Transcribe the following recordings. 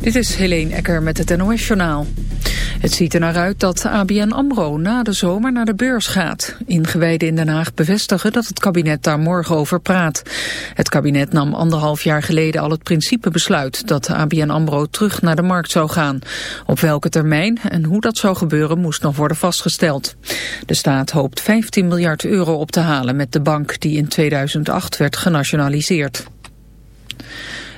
Dit is Helene Ecker met het NOS-journaal. Het ziet er naar uit dat ABN AMRO na de zomer naar de beurs gaat. Ingewijden in Den Haag bevestigen dat het kabinet daar morgen over praat. Het kabinet nam anderhalf jaar geleden al het principebesluit... dat ABN AMRO terug naar de markt zou gaan. Op welke termijn en hoe dat zou gebeuren moest nog worden vastgesteld. De staat hoopt 15 miljard euro op te halen met de bank... die in 2008 werd genationaliseerd.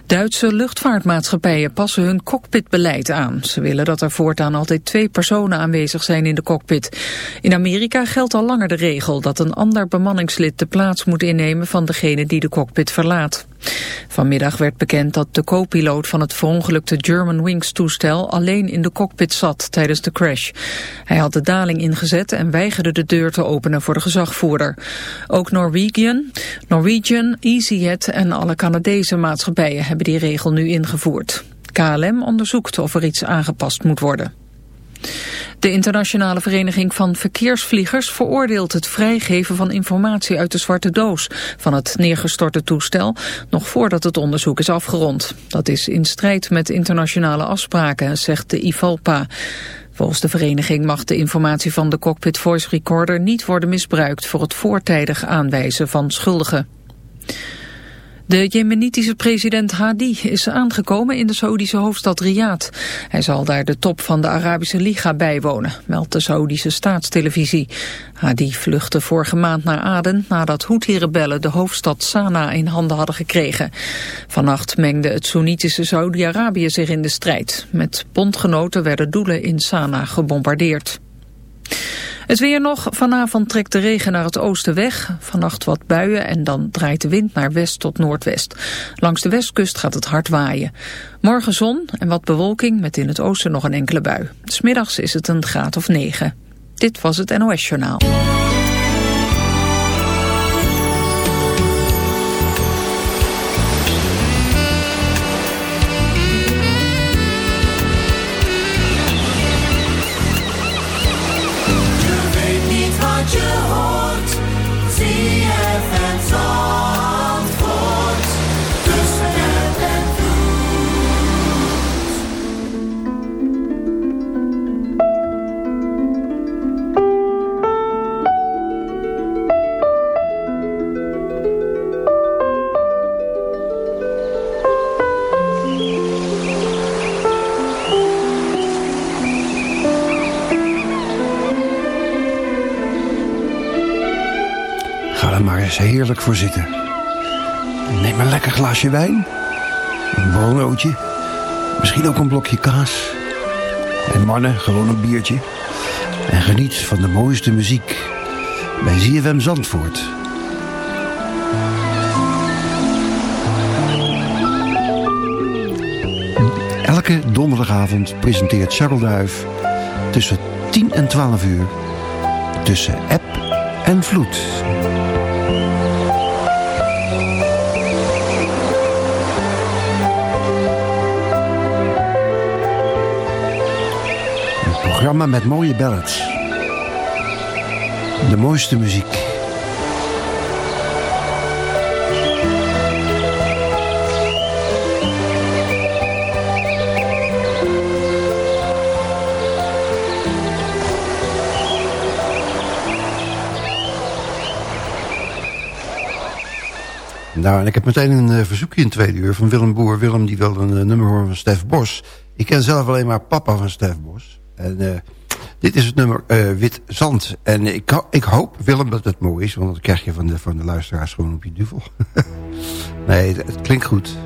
Duitse luchtvaartmaatschappijen passen hun cockpitbeleid aan. Ze willen dat er voortaan altijd twee personen aanwezig zijn in de cockpit. In Amerika geldt al langer de regel dat een ander bemanningslid de plaats moet innemen van degene die de cockpit verlaat. Vanmiddag werd bekend dat de co-piloot van het verongelukte Germanwings toestel alleen in de cockpit zat tijdens de crash. Hij had de daling ingezet en weigerde de deur te openen voor de gezagvoerder. Ook Norwegian, Norwegian, EasyJet en alle Canadese maatschappijen hebben die regel nu ingevoerd. KLM onderzoekt of er iets aangepast moet worden. De internationale vereniging van verkeersvliegers veroordeelt het vrijgeven van informatie uit de zwarte doos van het neergestorte toestel nog voordat het onderzoek is afgerond. Dat is in strijd met internationale afspraken, zegt de IVALPA. Volgens de vereniging mag de informatie van de cockpit voice recorder niet worden misbruikt voor het voortijdig aanwijzen van schuldigen. De jemenitische president Hadi is aangekomen in de Saoedische hoofdstad Riyadh. Hij zal daar de top van de Arabische Liga bijwonen, meldt de Saoedische staatstelevisie. Hadi vluchtte vorige maand naar Aden nadat Houthi-rebellen de hoofdstad Sanaa in handen hadden gekregen. Vannacht mengde het Soenitische Saudi-Arabië zich in de strijd. Met bondgenoten werden doelen in Sanaa gebombardeerd. Het weer nog. Vanavond trekt de regen naar het oosten weg. Vannacht wat buien en dan draait de wind naar west tot noordwest. Langs de westkust gaat het hard waaien. Morgen zon en wat bewolking met in het oosten nog een enkele bui. Smiddags is het een graad of 9. Dit was het NOS Journaal. Glaasje wijn. Een borrelnootje. Misschien ook een blokje kaas. En mannen, gewoon een biertje. En geniet van de mooiste muziek. Bij ZFM Zandvoort. Elke donderdagavond presenteert Charles Duif... tussen 10 en 12 uur... tussen app en vloed... programma met mooie ballads. De mooiste muziek. Nou, en ik heb meteen een uh, verzoekje in tweede uur van Willem Boer. Willem die wil een uh, nummer horen van Stef Bos. Ik ken zelf alleen maar papa van Stef Bos. En uh, dit is het nummer uh, Wit Zand. En ik, ik hoop, Willem, dat het mooi is. Want dan krijg je van de, van de luisteraars gewoon op je duvel. nee, het, het klinkt goed.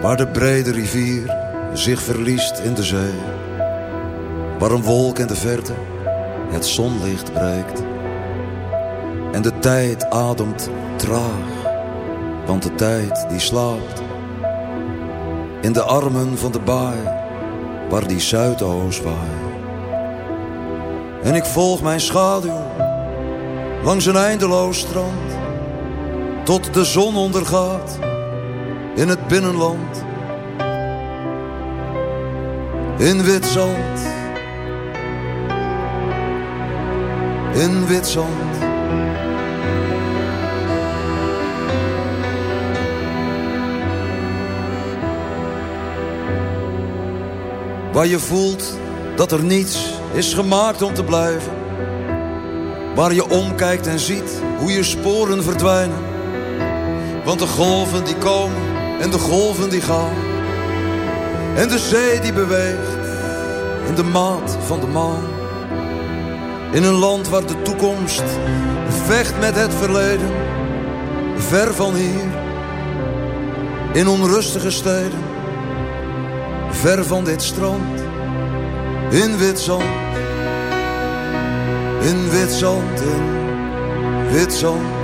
Waar de brede rivier zich verliest in de zee. Waar een wolk in de verte het zonlicht breekt. En de tijd ademt traag, want de tijd die slaapt. In de armen van de baai, waar die zuidoost waait. En ik volg mijn schaduw langs een eindeloos strand. Tot de zon ondergaat in het binnenland in wit zand. In wit zand. Waar je voelt dat er niets is gemaakt om te blijven. Waar je omkijkt en ziet hoe je sporen verdwijnen. Want de golven die komen en de golven die gaan. En de zee die beweegt in de maat van de maan. In een land waar de toekomst vecht met het verleden. Ver van hier. In onrustige steden. Ver van dit strand. In wit zand. In wit zand, in wit zand.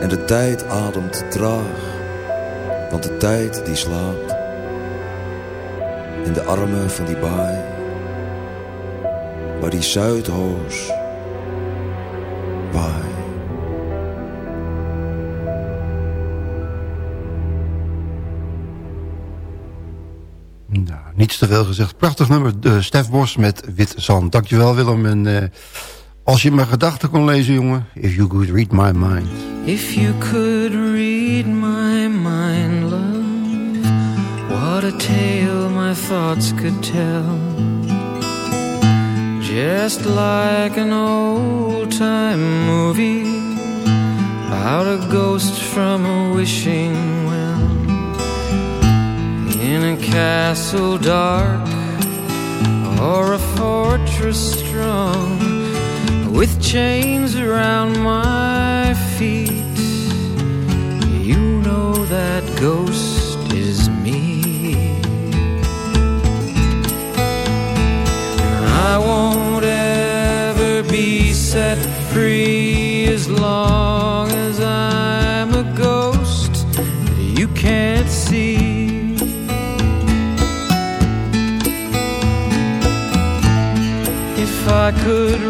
En de tijd ademt traag, want de tijd die slaapt. In de armen van die baai, waar die Zuidhoos waait. Nou, niets te veel gezegd. Prachtig nummer, uh, Stef Bos met Wit Zand. Dankjewel Willem. En uh, als je mijn gedachten kon lezen, jongen. If you could read my mind. If you could read my mind, love. What a tale my thoughts could tell. Just like an old time movie. About a ghost from a wishing well. In a castle dark or a fortress strong with chains around my feet. You know that ghost is me. I won't ever be set free as long as I'm a ghost you can't see. If I could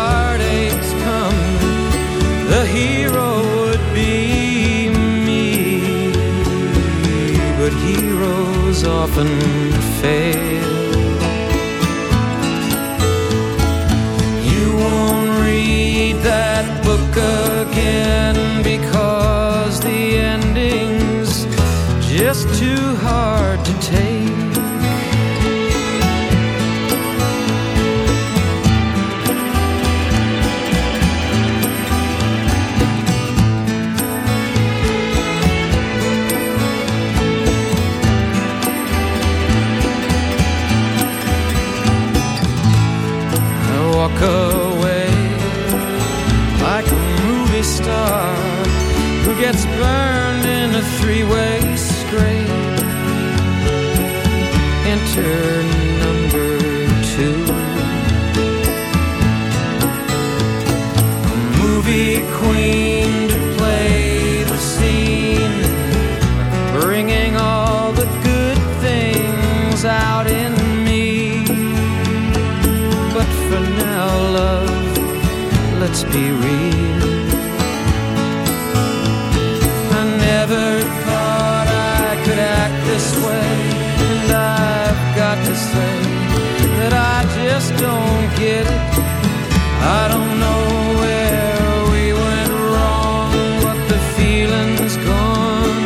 often fail. You won't read that book again because let's be real. I never thought I could act this way, and I've got to say that I just don't get it. I don't know where we went wrong, but the feeling's gone,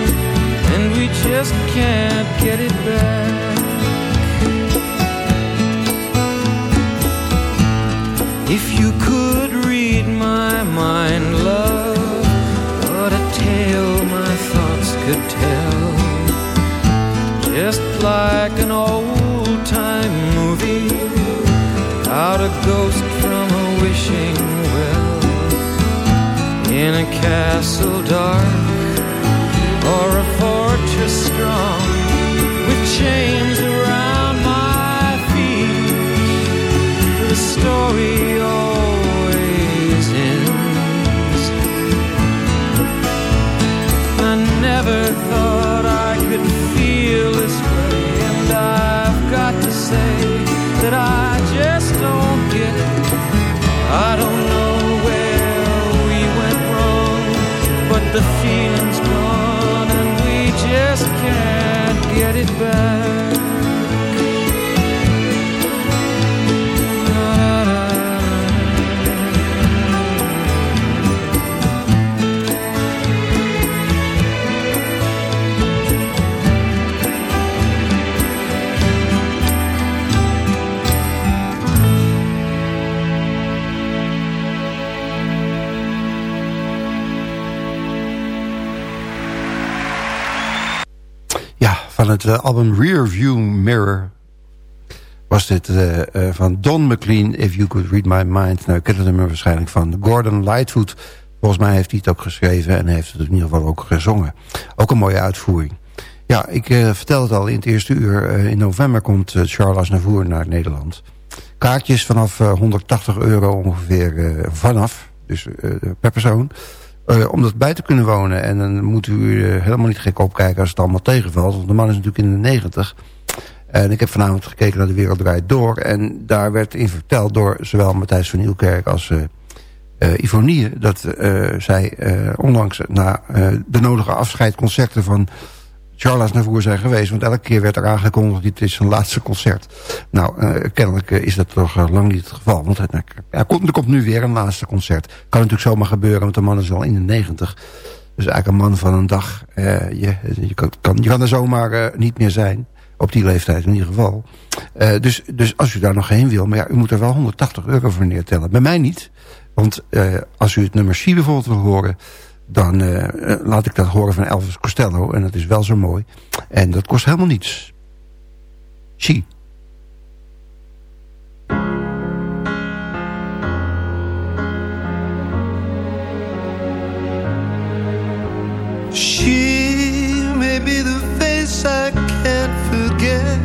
and we just can't get it castle dark, or a fortress strong, with chains can't het eh, album Rearview Mirror was dit eh, eh, van Don McLean, If You Could Read My Mind. Nou, ik ken het nummer waarschijnlijk van Gordon Lightfoot. Volgens mij heeft hij het ook geschreven en heeft het in ieder geval ook gezongen. Ook een mooie uitvoering. Ja, ik eh, vertel het al in het eerste uur. In november komt Charles Aznavour naar Nederland. Kaartjes vanaf eh, 180 euro ongeveer vanaf, dus per persoon. Eh, om dat bij te kunnen wonen. En dan moet u eh, helemaal niet gek opkijken als het allemaal tegenvalt. Want de man is natuurlijk in de 90. En ik heb vanavond gekeken naar De Wereld Draait Door. En daar werd in verteld door zowel Matthijs van Nieuwkerk als uh, uh, Ivonie... dat uh, zij uh, onlangs na uh, de nodige afscheidconcerten van Charles Navour zijn geweest. Want elke keer werd er aangekondigd, dit is zijn laatste concert. Nou, uh, kennelijk uh, is dat toch uh, lang niet het geval. Want er, komt, komt nu weer een laatste concert. Kan natuurlijk zomaar gebeuren, want de man is al in de negentig. Dus eigenlijk een man van een dag. Je, je, kan, je kan er zomaar niet meer zijn. Op die leeftijd in ieder geval. Dus, dus als u daar nog heen wil, maar ja, u moet er wel 180 euro voor neertellen. Bij mij niet. Want als u het nummer C bijvoorbeeld wil horen... dan uh, laat ik dat horen van Elvis Costello. En dat is wel zo mooi. En dat kost helemaal niets. She may be the face I can't forget,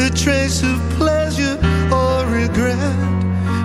a trace of regret,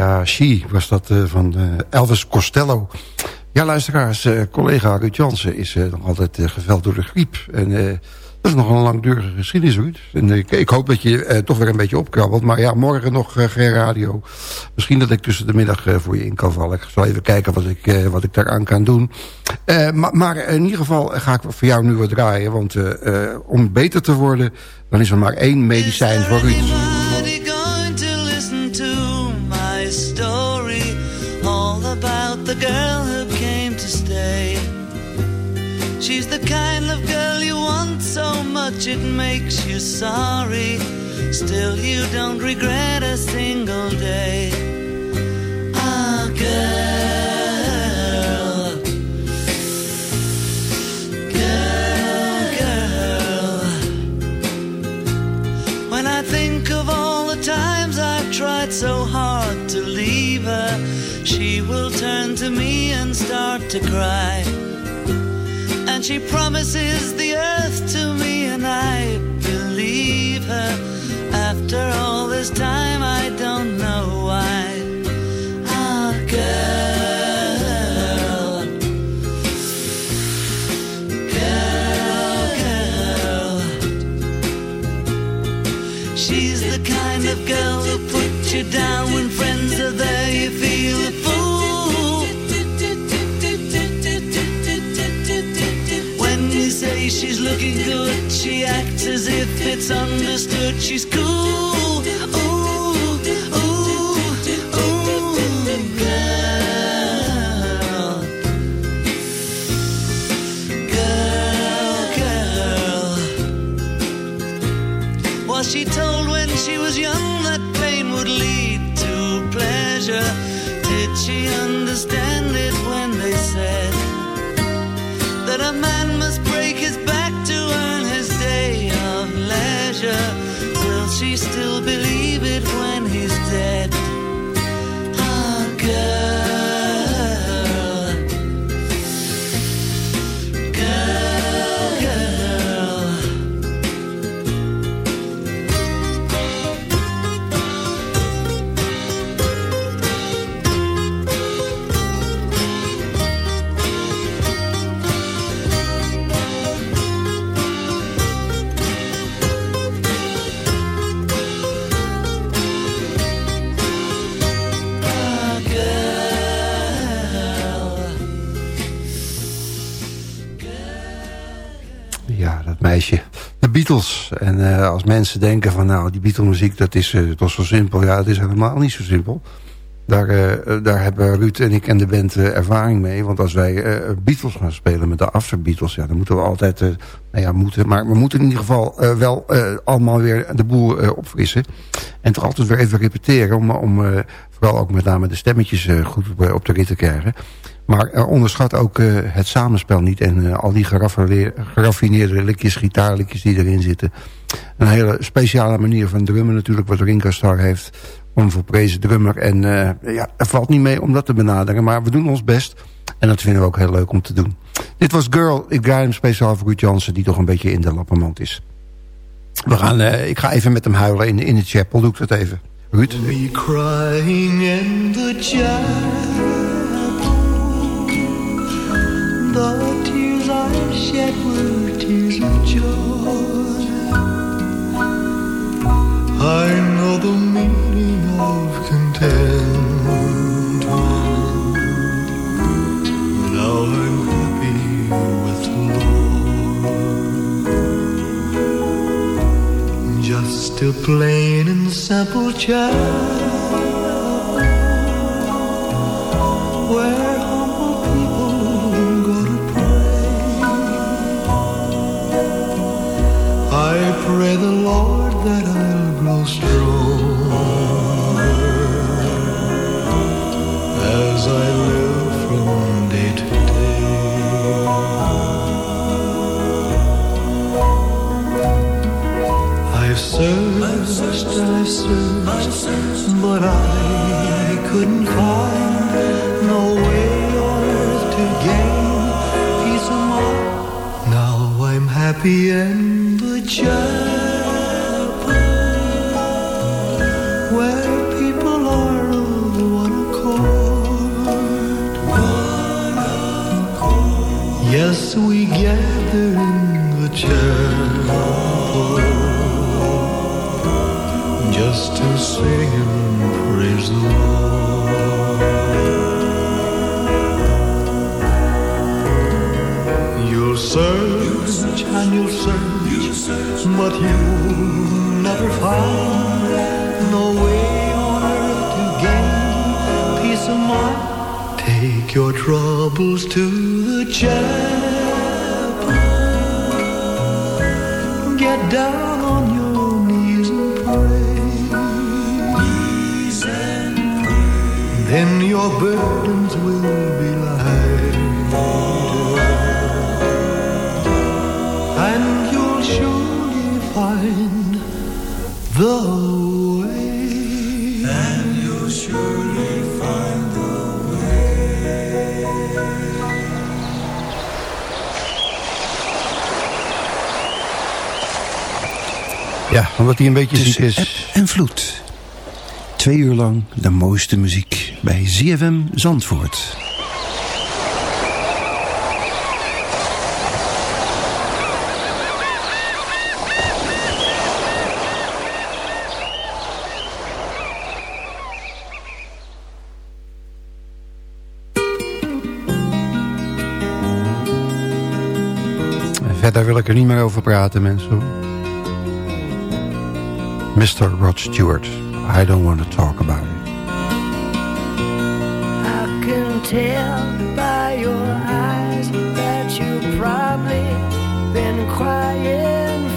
Ja, She was dat uh, van uh, Elvis Costello. Ja, luisteraars, uh, collega Ruud Jansen is nog altijd geveld door de griep. En dat is nog een langdurige geschiedenis, Ruud. En ik, ik hoop dat je toch weer een beetje opkrabbelt. Maar ja, morgen nog geen radio. Misschien dat ik tussen de middag voor je in kan vallen. Ik zal even kijken wat ik, wat ik daaraan kan doen. Maar, maar, in ieder geval ga ik voor jou nu wat draaien. Want om beter te worden, dan is er maar één medicijn voor Ruud. Girl who came to stay. She's the kind of girl you want so much it makes you sorry. Still, you don't regret a single day. Ah, girl. Girl, girl. When she will turn to me and start to cry. And she promises the earth to me, and I believe her. After all this time, looking good, she acts as if it's understood she's cool. Ooh, ooh, ooh, girl. Girl, girl. Was she told when she was young that pain would lead to pleasure? En eh, als mensen denken van nou, die Beatle-muziek, dat is toch zo simpel. Ja, het is helemaal niet zo simpel. Daar, eh, daar hebben Ruud en ik en de band ervaring mee. Want als wij Beatles gaan spelen met de After Beatles... Ja, dan moeten we altijd... nou ja, moeten, maar we moeten in ieder geval wel allemaal weer de boel opfrissen. En toch altijd weer even repeteren... om, om vooral ook met name de stemmetjes goed op, op de rit te krijgen. Maar uh, onderschat ook uh, het samenspel niet. En uh, al die geraffineerde likjes, gitaarlikjes die erin zitten. Een hele speciale manier van drummen natuurlijk. Wat Ringo Starr heeft. Onverprezen drummer. En ja, er valt niet mee om dat te benaderen. Maar we doen ons best. En dat vinden we ook heel leuk om te doen. Dit was Girl. Ik draai hem speciaal voor Ruud Jansen. Die toch een beetje in de lappermand is. We gaan, ik ga even met hem huilen in, in de chapel. Doe ik dat even. Ruud. Me crying in the chapel The tears I shed were tears of joy. I know the meaning of contentment. Now I'm happy with the Lord. Just a plain and simple child. But I couldn't find no way on earth to gain peace of mind. Now I'm happy in the chapel where people are of one accord. Yes, we gather in the chapel just to sing Search and you'll search, but you'll never find no way on earth to gain peace of mind. Take your troubles to the chapel. Get down on your knees and pray. Knees and pray. Then your Ja, omdat hij een beetje ziek Tussen is. eb en vloed. Twee uur lang de mooiste muziek bij ZFM Zandvoort. Verder wil ik er niet meer over praten, mensen. Mr. Rod Stewart, I don't want to talk about it. I can tell by your eyes that you've probably been crying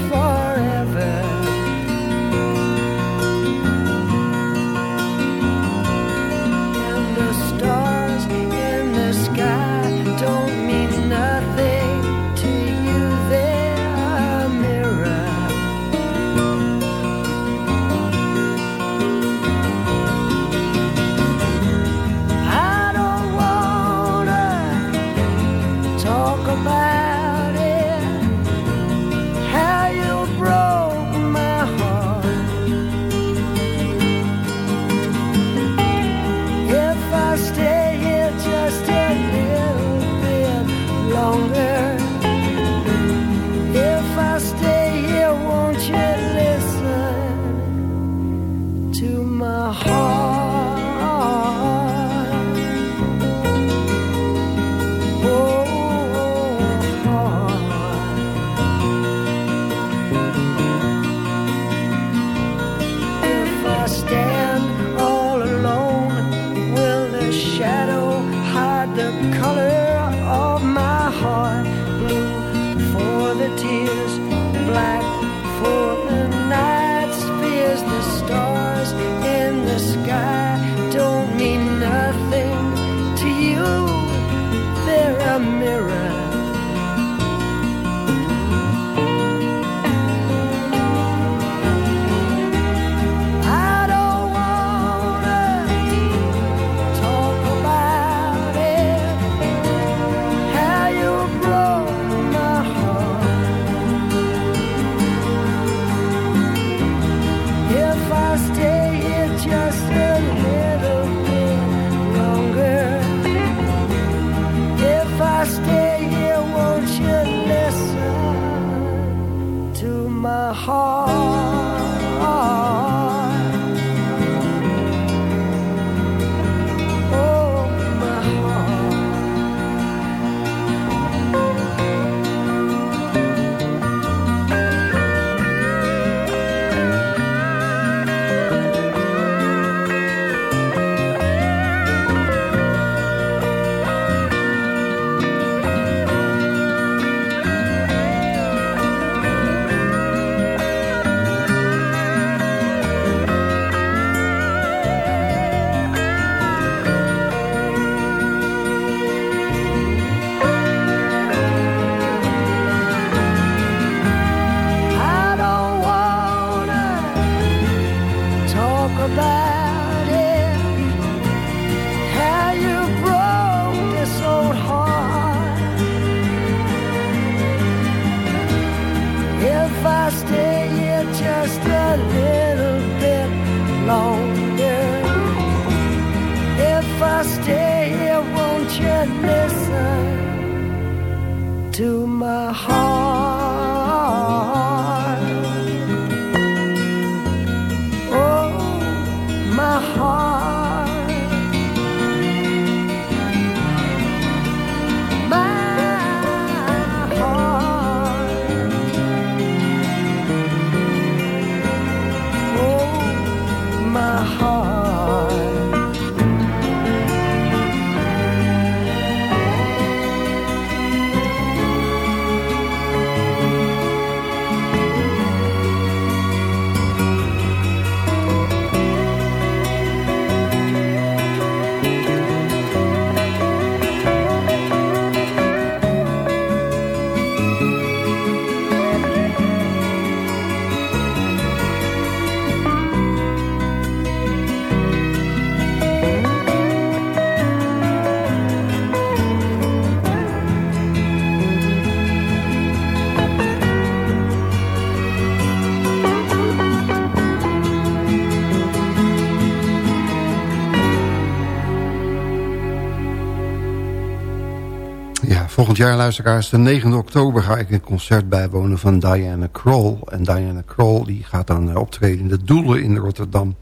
Volgend jaar, luisteraars, de 9 oktober ga ik een concert bijwonen van Diana Kroll. En Diana Kroll die gaat dan eh, optreden in de Doelen in Rotterdam.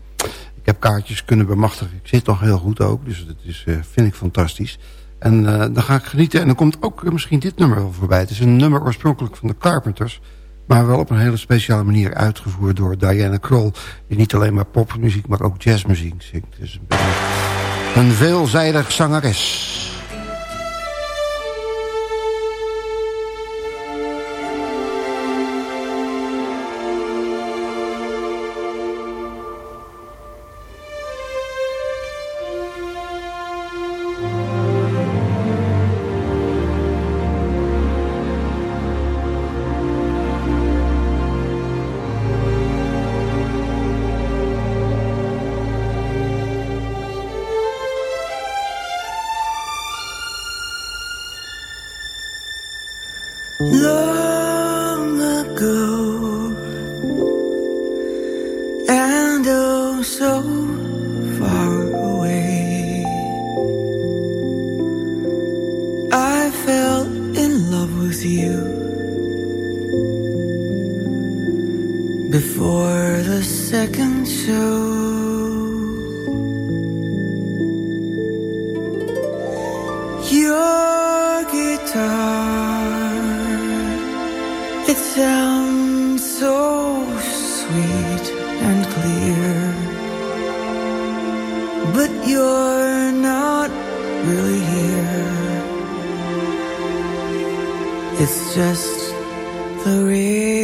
Ik heb kaartjes kunnen bemachtigen. Ik zit nog heel goed ook, dus dat is, uh, vind ik fantastisch. En uh, dan ga ik genieten. En dan komt ook misschien dit nummer wel voorbij. Het is een nummer oorspronkelijk van de Carpenters. Maar wel op een hele speciale manier uitgevoerd door Diana Kroll. Die niet alleen maar popmuziek, maar ook jazzmuziek zingt. Is een, een veelzijdig zangeres. sweet and clear. But you're not really here. It's just the real.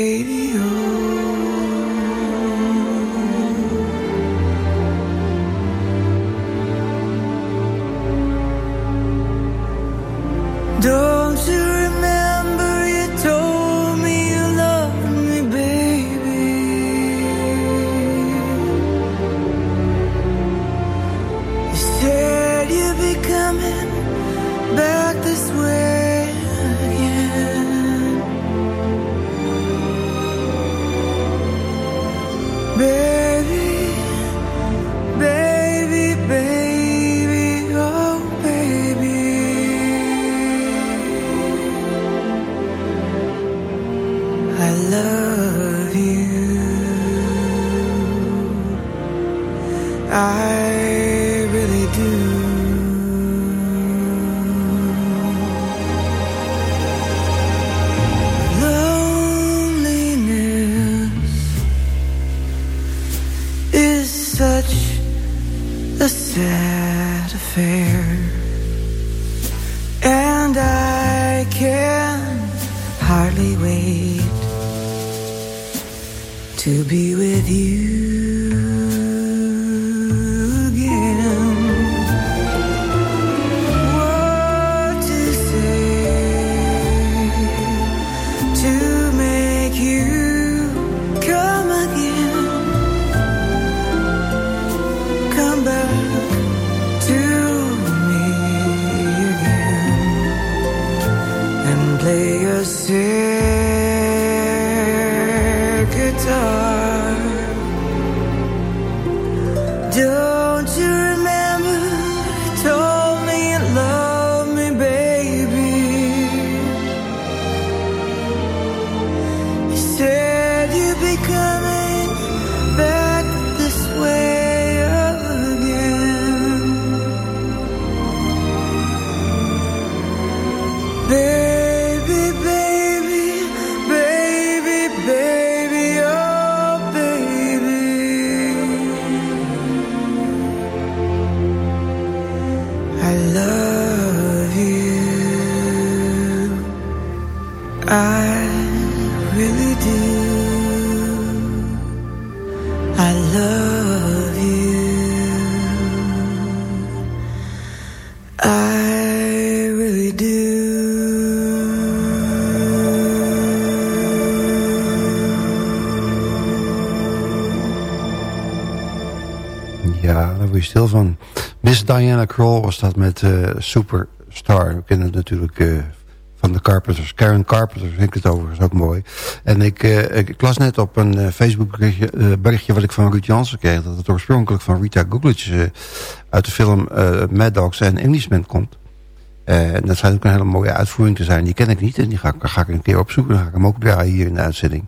Stil van. Miss Diana Kroll was dat met eh, Superstar. We kennen het natuurlijk eh, van de Carpenters. Karen Carpenter vind ik het overigens ook mooi. En ik, eh, ik, las net op een Facebook berichtje, wat ik van Ruud Jansen kreeg... dat het oorspronkelijk van Rita Googledge eh, uit de film Mad Dogs en Englishman komt. En dat schijnt ook een hele mooie uitvoering te zijn. Die ken ik niet en die ga, ik- ga ik een keer opzoeken. Dan ga ik hem ook draaien hier in de uitzending.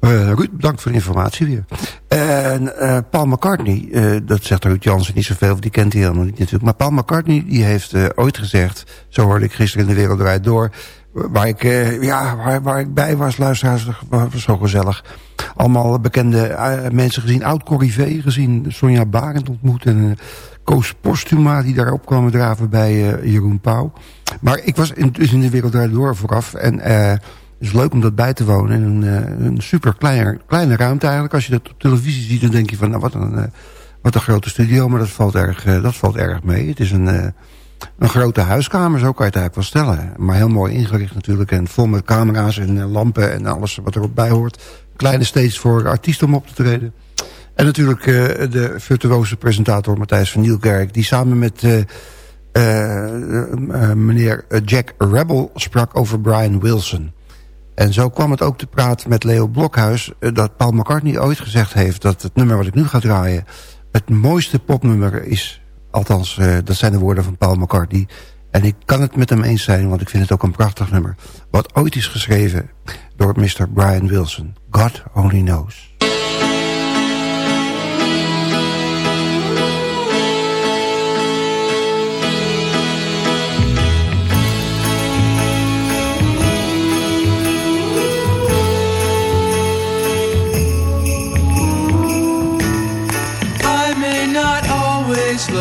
Eh, Ruud, bedankt voor de informatie weer. En eh, Paul McCartney, eh, dat zegt Ruud Jansen niet zoveel, die kent hij helemaal niet natuurlijk. Maar Paul McCartney die heeft ooit gezegd, zo hoorde ik gisteren in de wereld door, waar ik, ja, waar, waar ik bij was, luisteraars, was zo gezellig. Allemaal bekende mensen gezien, oud Corrivé gezien, Sonja Barend ontmoet en uh, Koos Postuma die daarop kwam draven bij Jeroen Pauw. Maar ik was in, dus in de wereld door vooraf en... is leuk om dat bij te wonen. In een, eh, een super kleine, kleine ruimte eigenlijk. Als je dat op televisie ziet, dan denk je van... Nou, wat, een, eh, wat een grote studio, maar dat valt erg, eh, dat valt erg mee. Het is een, een grote huiskamer, zo kan je het eigenlijk wel stellen. Maar heel mooi ingericht natuurlijk. En vol met camera's en lampen en alles wat erop bij hoort. Kleine stage voor artiesten om op te treden. En natuurlijk de virtuoze presentator Matthijs van Nieuwkerk... die samen met... meneer Jack Rebel sprak over Brian Wilson. En zo kwam het ook te praten met Leo Blokhuis... eh, dat Paul McCartney ooit gezegd heeft... dat het nummer wat ik nu ga draaien... het mooiste popnummer is. Althans, eh, dat zijn de woorden van Paul McCartney. En ik kan het met hem eens zijn, want ik vind het ook een prachtig nummer. Wat ooit is geschreven door Mr. Brian Wilson. God Only Knows.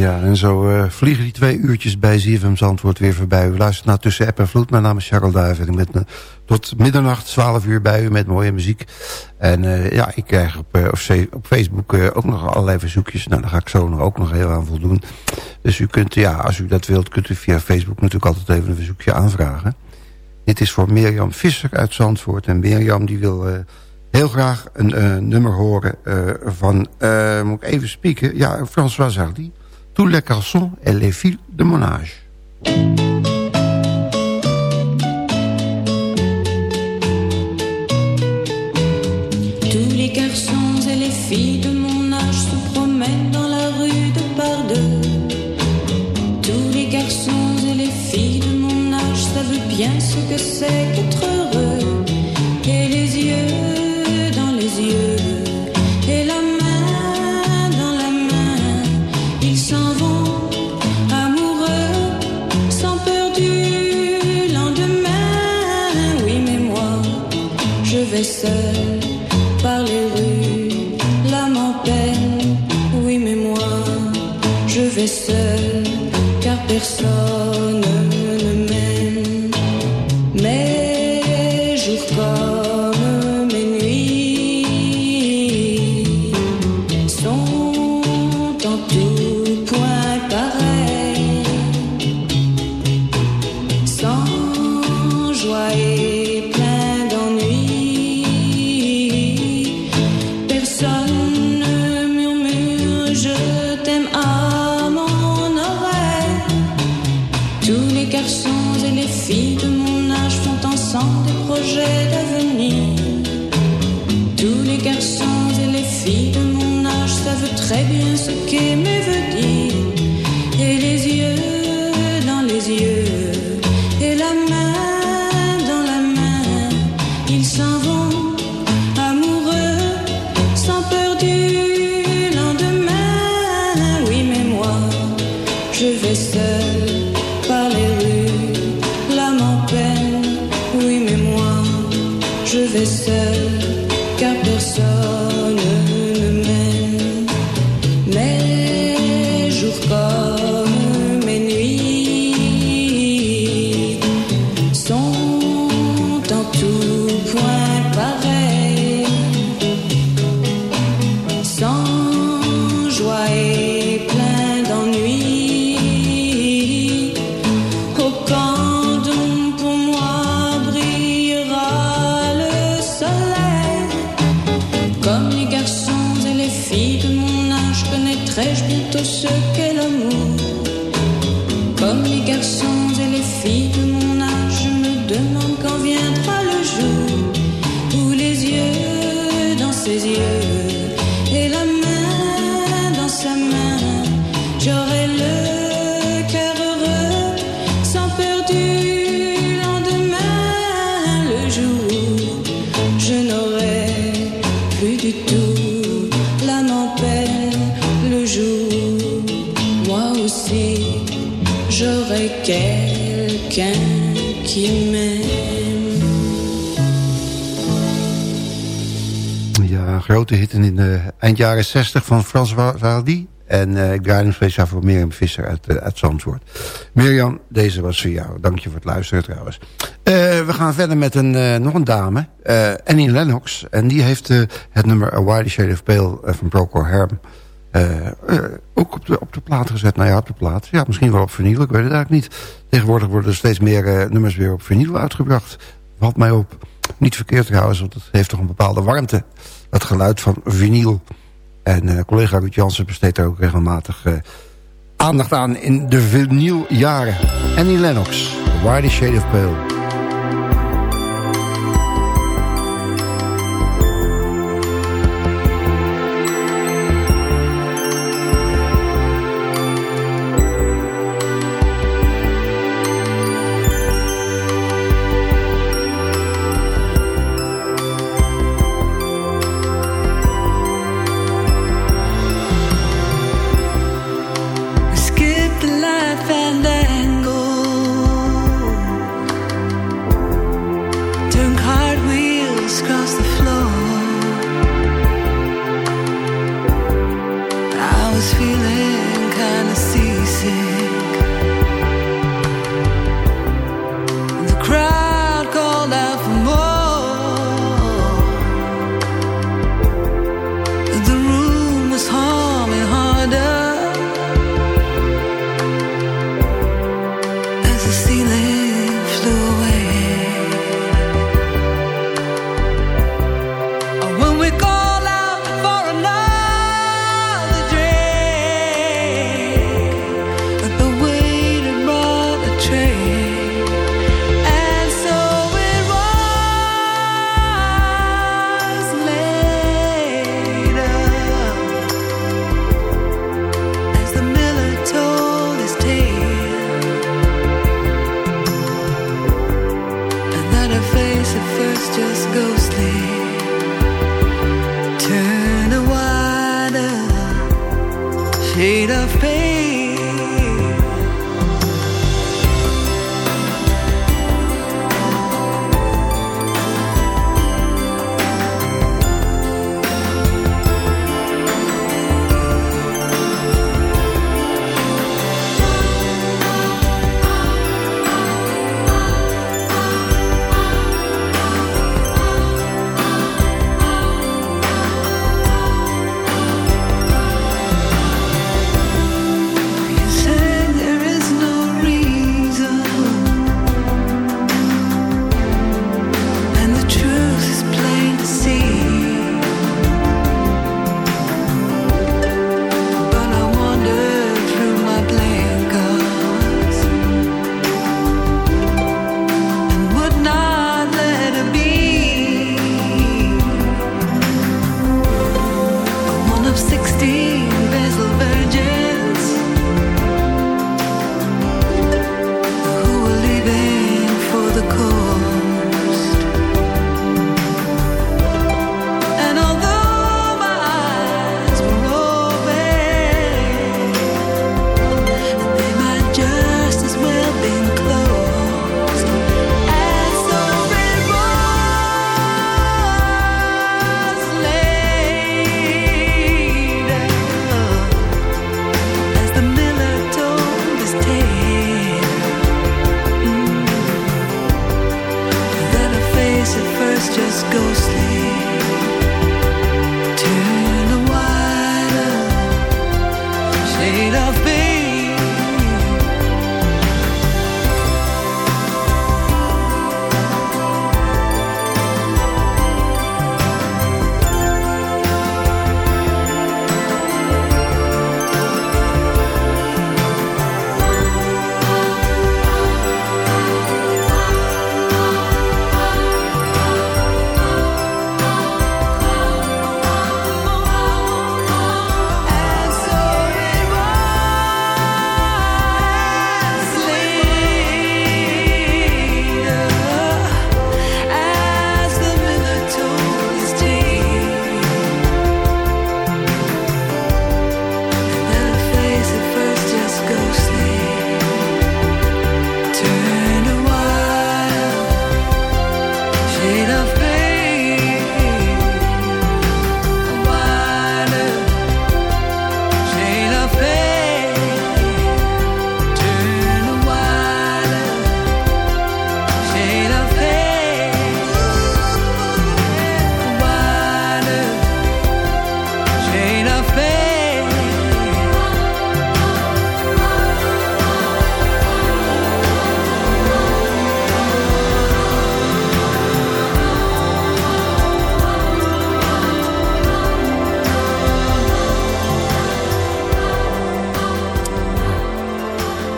Ja, en zo eh, vliegen die twee uurtjes bij ZFM Zandvoort weer voorbij. U luistert naar Tussen App en Vloed. Mijn naam is Charles Duiven. En ik ben eh, tot middernacht, 12 uur bij u met mooie muziek. En eh, ja, ik krijg op, op, Facebook ook nog allerlei verzoekjes. Nou, daar ga ik zo nog ook nog heel aan voldoen. Dus u kunt, ja, als u dat wilt, kunt u via Facebook natuurlijk altijd even een verzoekje aanvragen. Dit is voor Mirjam Visser uit Zandvoort. En Mirjam die wil heel graag een nummer horen van... moet ik even spieken? Ja, François Hardy. Tous les garçons et les filles de mon âge. Tous les garçons et les filles de mon âge se promènent dans la rue de par deux. Tous les garçons et les filles de mon âge savent bien ce que c'est qu'être personne Tous les garçons et les filles de mon âge font ensemble des projets d'avenir. Tous les garçons et les filles de mon âge savent très bien ce qu'aimer veut dire. Ja, grote hit in de eind jaren 60 van François Hardy. En uh, ik draai hem speciaal voor Mirjam Visser uit, uh, uit Zandvoort. Mirjam, deze was voor jou. Dank je voor het luisteren trouwens. Uh, we gaan verder met een, nog een dame. Annie Lennox. En die heeft het nummer A Wide Shade of Pale van Procol Harum... ook op de, op de plaat gezet. Nou ja, op de plaat. Ja, misschien wel op vinyl. Ik weet het eigenlijk niet. Tegenwoordig worden er steeds meer nummers weer op vinyl uitgebracht. Valt mij op. Niet verkeerd trouwens, want het heeft toch een bepaalde warmte. Dat geluid van vinyl. En uh, collega Ruud Jansen besteedt daar ook regelmatig uh, aandacht aan in de vinyljaren. Annie Lennox, Why the Shade of Pale.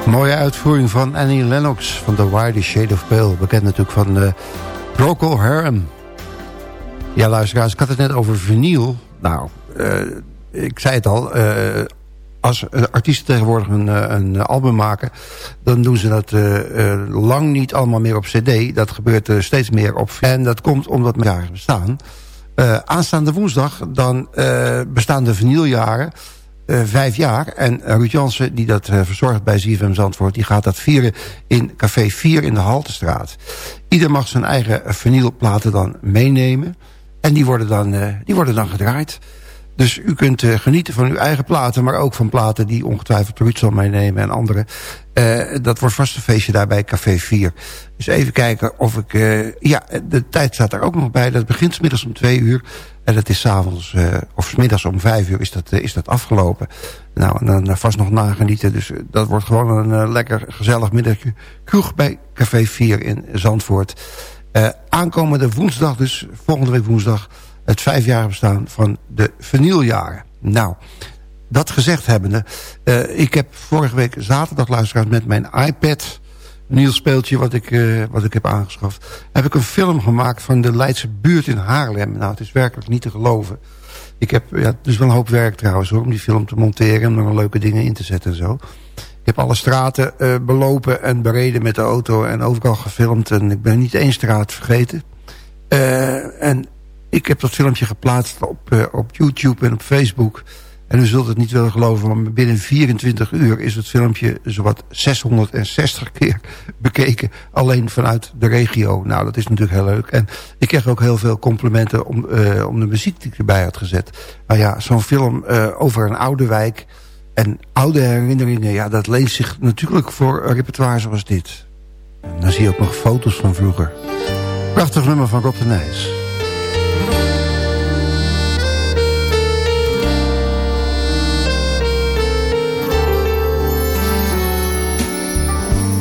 Mooie uitvoering van Annie Lennox van The Wide Shade of Pale. Bekend natuurlijk van uh, Procol Harum. Ja, luisteraars, ik had het net over vinyl. Nou, uh, ik zei het al... Uh, als artiesten tegenwoordig een, een, album maken... dan doen ze dat lang niet allemaal meer op cd. Dat gebeurt steeds meer op... En dat komt omdat we jaren bestaan. aanstaande woensdag dan bestaan de vinyljaren... Uh, vijf jaar. En Ruud Jansen, die dat uh, verzorgt bij ZFM Zandvoort... die gaat dat vieren in Café 4 in de Haltestraat. Ieder mag zijn eigen vinylplaten dan meenemen. En die worden dan, die worden dan gedraaid. Dus u kunt genieten van uw eigen platen... maar ook van platen die ongetwijfeld Ruud zal meenemen en anderen. dat wordt vast een feestje daar bij Café 4. Dus even kijken of ik... ja, de tijd staat er ook nog bij. Dat begint middags om twee uur... En dat is s'avonds, uh, of s middags om vijf uur is dat, uh, is dat afgelopen. Nou, en dan uh, vast nog nagenieten. Dus dat wordt gewoon een lekker gezellig middagje. Kroeg bij Café 4 in Zandvoort. aankomende woensdag dus, volgende week woensdag... het vijfjarig bestaan van de vernieljaren. Nou, dat gezegd hebbende... ik heb vorige week zaterdag luisteraars met mijn iPad nieuw speeltje wat ik, uh, wat ik heb aangeschaft... heb ik een film gemaakt van de Leidse buurt in Haarlem. Nou, het is werkelijk niet te geloven. Ik heb, ja, is wel een hoop werk trouwens hoor, om die film te monteren... en er leuke dingen in te zetten en zo. Ik heb alle straten uh, belopen en bereden met de auto... en overal gefilmd en ik ben niet één straat vergeten. Uh, en ik heb dat filmpje geplaatst op, op YouTube en op Facebook... En u zult het niet willen geloven, maar binnen 24 uur is het filmpje zowat 660 keer bekeken. Alleen vanuit de regio. Nou, dat is natuurlijk heel leuk. En ik kreeg ook heel veel complimenten om, uh, om de muziek die ik erbij had gezet. Nou ja, zo'n film uh, over een oude wijk en oude herinneringen. Ja, dat leent zich natuurlijk voor een repertoire zoals dit. En dan zie je ook nog foto's van vroeger. Prachtig nummer van Rob de Nijs.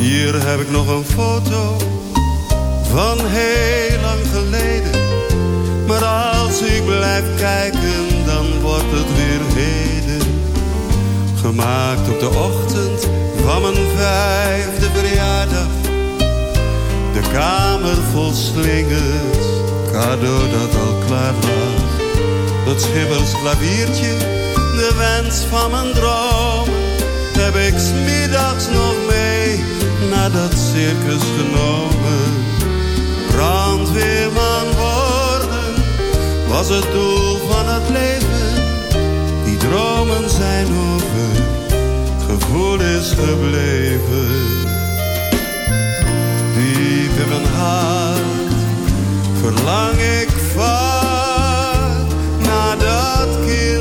Hier heb ik nog een foto van heel lang geleden. Maar als ik blijf kijken, dan wordt het weer heden. Gemaakt op de ochtend van mijn vijfde verjaardag. De kamer vol slingers, cadeau dat al klaar lag. Het schimmels klaviertje, de wens van mijn droom. Heb ik smiddags nog naar dat circus genomen. Brandweerman worden was het doel van het leven. Die dromen zijn over, het gevoel is gebleven. Diep in hart verlang ik vaak naar dat kind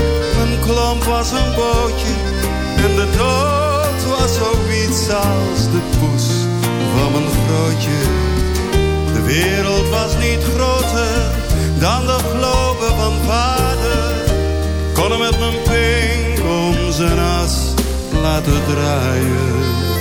een klomp was een bootje en de dood was zoiets als de poes van mijn grootje. De wereld was niet groter dan de globe van vader. Kon hem met mijn pink om zijn as laten draaien.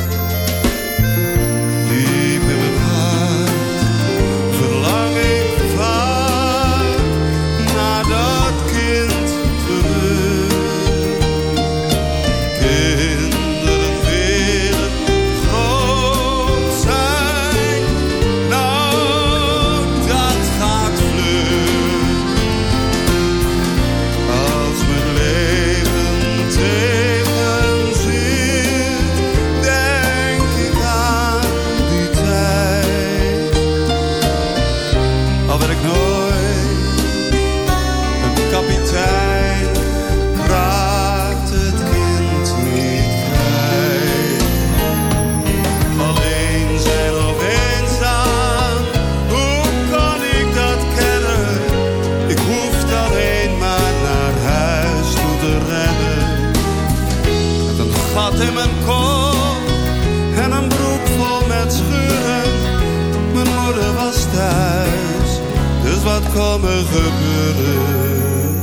Gebeuren.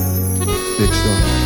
Niks dan.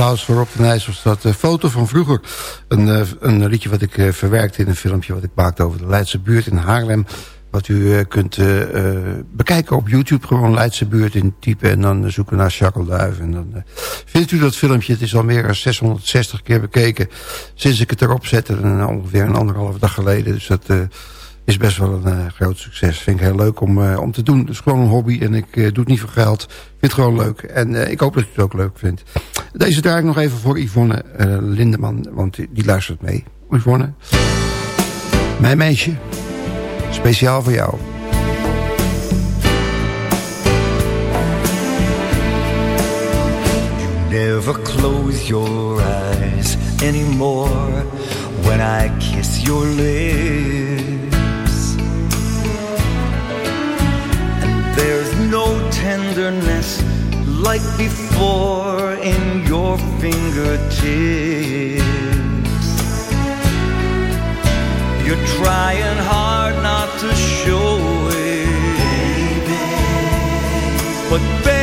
Applaus voor Rob de was dat uh, foto van vroeger. Een, uh, een liedje wat ik uh, verwerkte in een filmpje wat ik maakte over de Leidse buurt in Haarlem. Wat u kunt bekijken op YouTube. Gewoon Leidse buurt in typen en dan zoeken naar Schakkelduif. En dan vindt u dat filmpje. Het is al meer dan 660 keer bekeken sinds ik het erop zette. En, ongeveer een anderhalf dag geleden. Dus dat is best wel een groot succes. Vind ik heel leuk om, om te doen. Het is gewoon een hobby en ik doe het niet voor geld. Vind het gewoon leuk. En ik hoop dat u het ook leuk vindt. Deze draai ik nog even voor Yvonne Lindeman. Want die, luistert mee. Yvonne. Mijn meisje. Speciaal voor jou. Never close your eyes anymore when I kiss your lips. And there's no tenderness like before in your fingertips. You're trying hard not to show it. baby. But baby,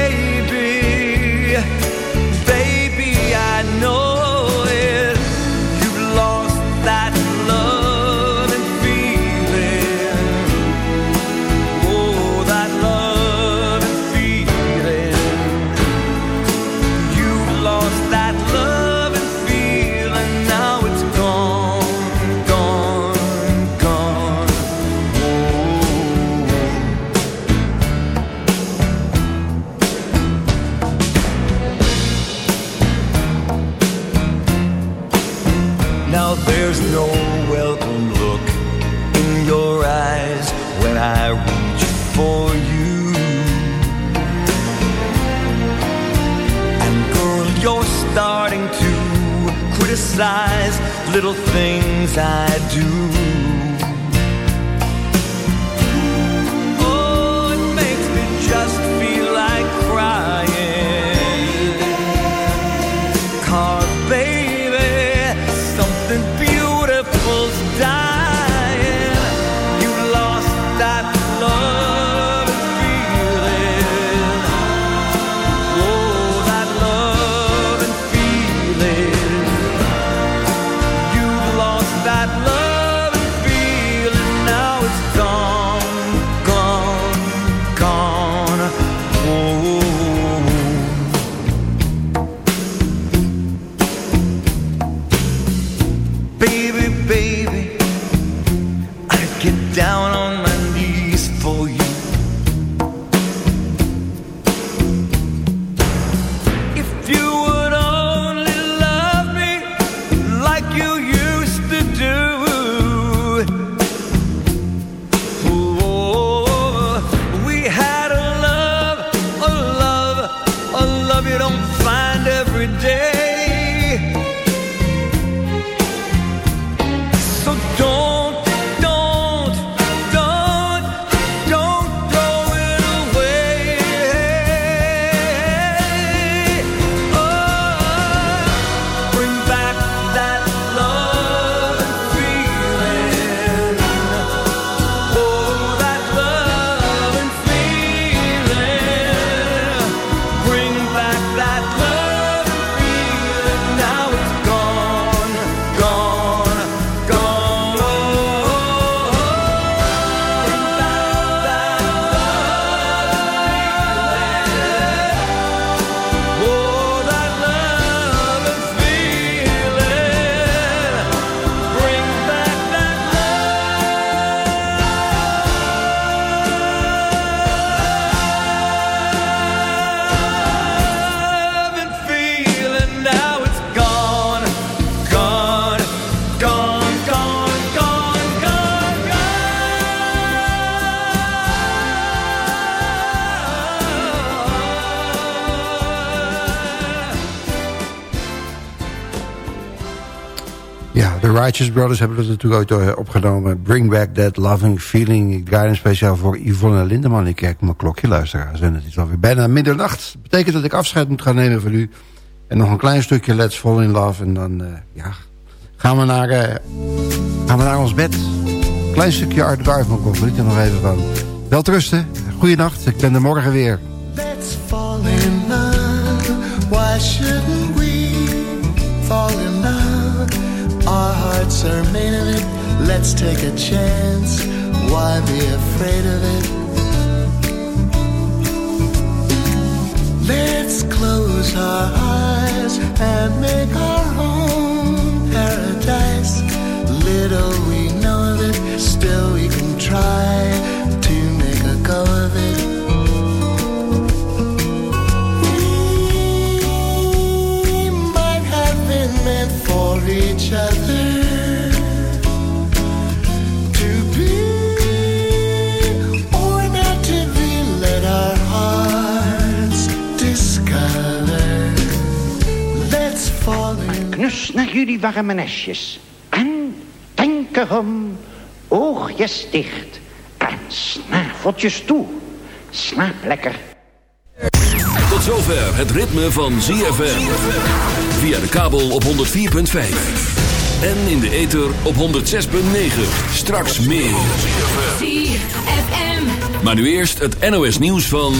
criticize little things I do. Righteous Brothers hebben dat natuurlijk ooit eh, opgenomen. Bring Back That Loving Feeling. Ik draai speciaal voor Yvonne Lindeman. Ik kijk mijn klokje luisteraars. En het is alweer bijna middernacht. Betekent dat ik afscheid moet gaan nemen van u. En nog een klein stukje Let's Fall in Love. En dan uh, ja, gaan, we naar, uh, gaan we naar ons bed. Klein stukje Art Garfunkel. Geniet er nog even van. Welterusten. Goeienacht. Ik ben er morgen weer. Let's fall in love. Why shouldn't we fall in hearts are made of it. Let's take a chance. Why be afraid of it? Let's close our eyes and make our own paradise. Little we know of it, still we can try to make a go of it. We might have been meant for each other. Knus naar jullie warme nestjes. En denk erom, oogjes dicht en snaveltjes toe. Slaap lekker. Tot zover het ritme van ZFM. Via de kabel op 104.5. En in de ether op 106.9. Straks meer. Maar nu eerst het NOS nieuws van...